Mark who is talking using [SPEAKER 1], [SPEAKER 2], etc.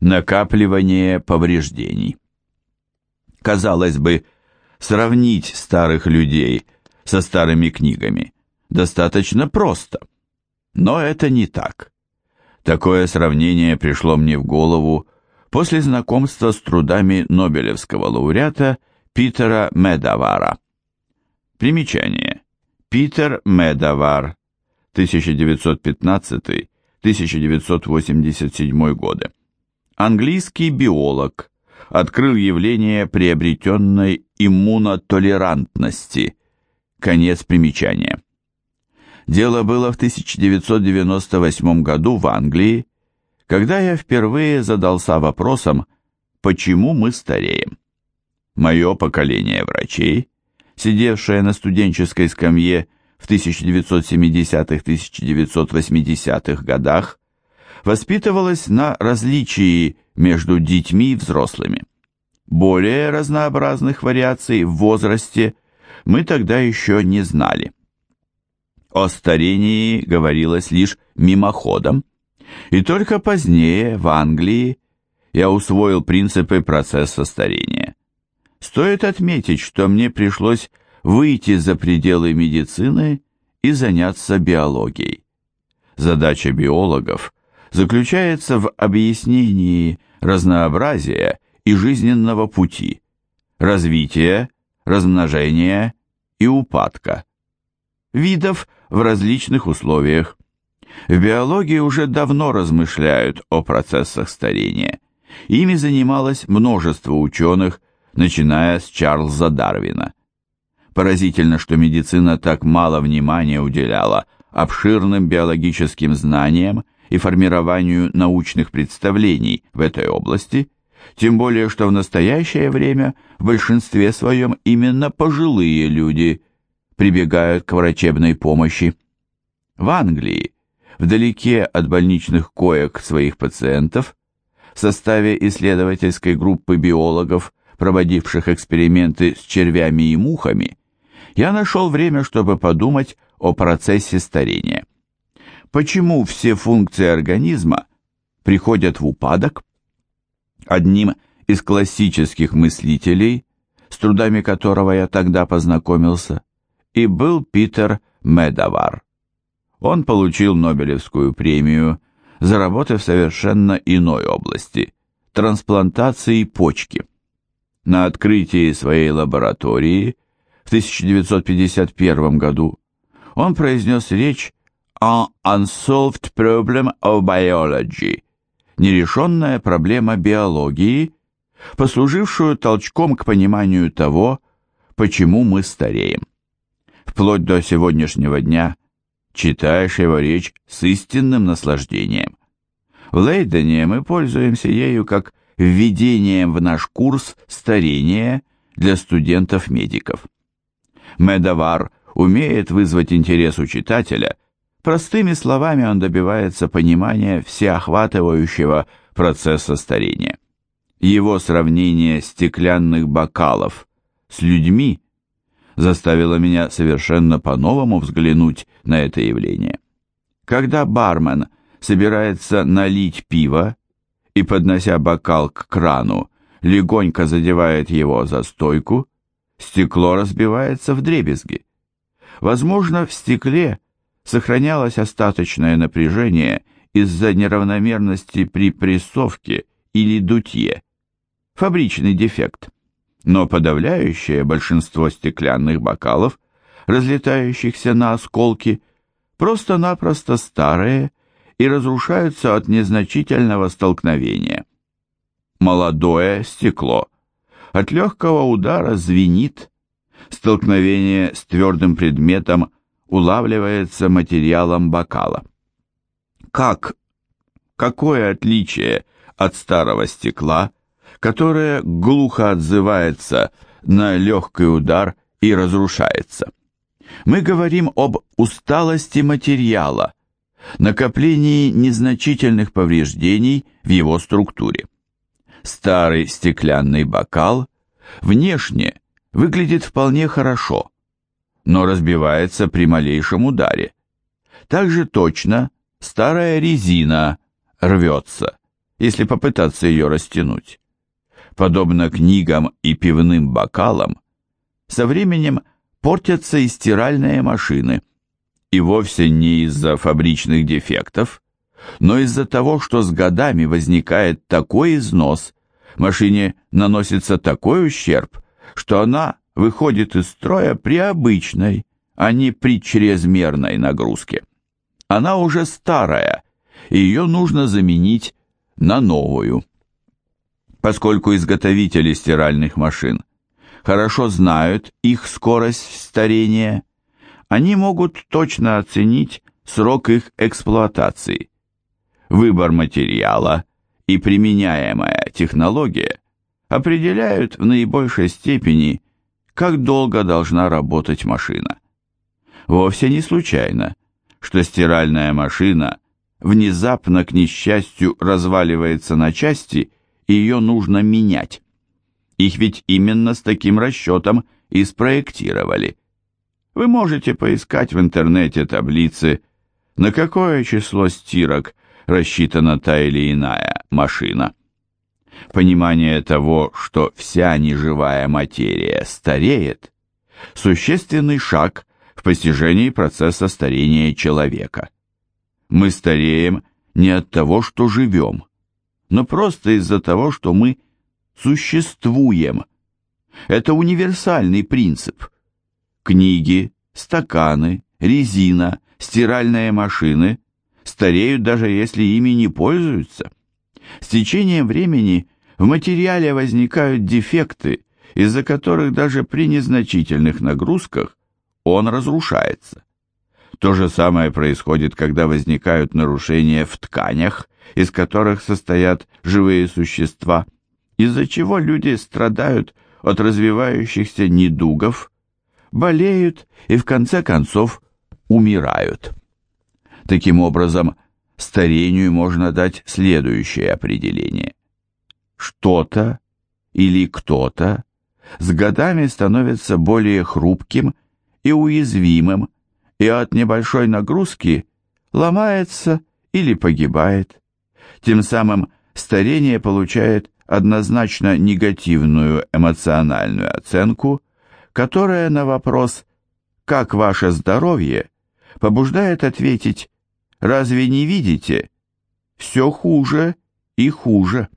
[SPEAKER 1] накапливание повреждений. Казалось бы, сравнить старых людей со старыми книгами достаточно просто. Но это не так. Такое сравнение пришло мне в голову после знакомства с трудами Нобелевского лауреата Питера Медавара. Примечание. Питер Медавар, 1915-1987 годы. Английский биолог, открыл явление приобретенной иммунотолерантности. Конец примечания. Дело было в 1998 году в Англии, когда я впервые задался вопросом, почему мы стареем. Мое поколение врачей, сидевшее на студенческой скамье в 1970-1980-х годах, воспитывалось на различии между детьми и взрослыми. Более разнообразных вариаций в возрасте мы тогда еще не знали. О старении говорилось лишь мимоходом, и только позднее в Англии я усвоил принципы процесса старения. Стоит отметить, что мне пришлось выйти за пределы медицины и заняться биологией. Задача биологов заключается в объяснении разнообразия и жизненного пути, развития, размножения и упадка, видов в различных условиях. В биологии уже давно размышляют о процессах старения. Ими занималось множество ученых, начиная с Чарльза Дарвина. Поразительно, что медицина так мало внимания уделяла обширным биологическим знаниям и формированию научных представлений в этой области, тем более что в настоящее время в большинстве своем именно пожилые люди прибегают к врачебной помощи. В Англии, вдалеке от больничных коек своих пациентов, в составе исследовательской группы биологов, проводивших эксперименты с червями и мухами, я нашел время, чтобы подумать о процессе старения почему все функции организма приходят в упадок? Одним из классических мыслителей, с трудами которого я тогда познакомился, и был Питер Медавар. Он получил Нобелевскую премию за работы в совершенно иной области – трансплантации почки. На открытии своей лаборатории в 1951 году он произнес речь An Unsolved Problem of Biology, нерешенная проблема биологии, послужившую толчком к пониманию того, почему мы стареем. Вплоть до сегодняшнего дня читаешь его речь с истинным наслаждением. В Лейдене мы пользуемся ею как введением в наш курс старения для студентов-медиков. Медовар умеет вызвать интерес у читателя – Простыми словами он добивается понимания всеохватывающего процесса старения. Его сравнение стеклянных бокалов с людьми заставило меня совершенно по-новому взглянуть на это явление. Когда бармен собирается налить пиво и, поднося бокал к крану, легонько задевает его за стойку, стекло разбивается в дребезги. Возможно, в стекле сохранялось остаточное напряжение из-за неравномерности при прессовке или дутье. Фабричный дефект. Но подавляющее большинство стеклянных бокалов, разлетающихся на осколки, просто-напросто старые и разрушаются от незначительного столкновения. Молодое стекло от легкого удара звенит, столкновение с твердым предметом улавливается материалом бокала. Как? Какое отличие от старого стекла, которое глухо отзывается на легкий удар и разрушается? Мы говорим об усталости материала, накоплении незначительных повреждений в его структуре. Старый стеклянный бокал внешне выглядит вполне хорошо – но разбивается при малейшем ударе. Также точно старая резина рвется. если попытаться ее растянуть. Подобно книгам и пивным бокалам, со временем портятся и стиральные машины, и вовсе не из-за фабричных дефектов, но из-за того, что с годами возникает такой износ, машине наносится такой ущерб, что она выходит из строя при обычной, а не при чрезмерной нагрузке. Она уже старая, и ее нужно заменить на новую. Поскольку изготовители стиральных машин хорошо знают их скорость старения, они могут точно оценить срок их эксплуатации. Выбор материала и применяемая технология определяют в наибольшей степени, как долго должна работать машина. Вовсе не случайно, что стиральная машина внезапно, к несчастью, разваливается на части, и ее нужно менять. Их ведь именно с таким расчетом и спроектировали. Вы можете поискать в интернете таблицы, на какое число стирок рассчитана та или иная машина. Понимание того, что вся неживая материя стареет, существенный шаг в постижении процесса старения человека. Мы стареем не от того, что живем, но просто из-за того, что мы существуем. Это универсальный принцип. Книги, стаканы, резина, стиральные машины стареют даже если ими не пользуются. С течением времени в материале возникают дефекты, из-за которых даже при незначительных нагрузках он разрушается. То же самое происходит, когда возникают нарушения в тканях, из которых состоят живые существа, из-за чего люди страдают от развивающихся недугов, болеют и в конце концов умирают. Таким образом, старению можно дать следующее определение. Что-то или кто-то с годами становится более хрупким и уязвимым, и от небольшой нагрузки ломается или погибает. Тем самым старение получает однозначно негативную эмоциональную оценку, которая на вопрос «Как ваше здоровье?» побуждает ответить «Разве не видите? Все хуже и хуже».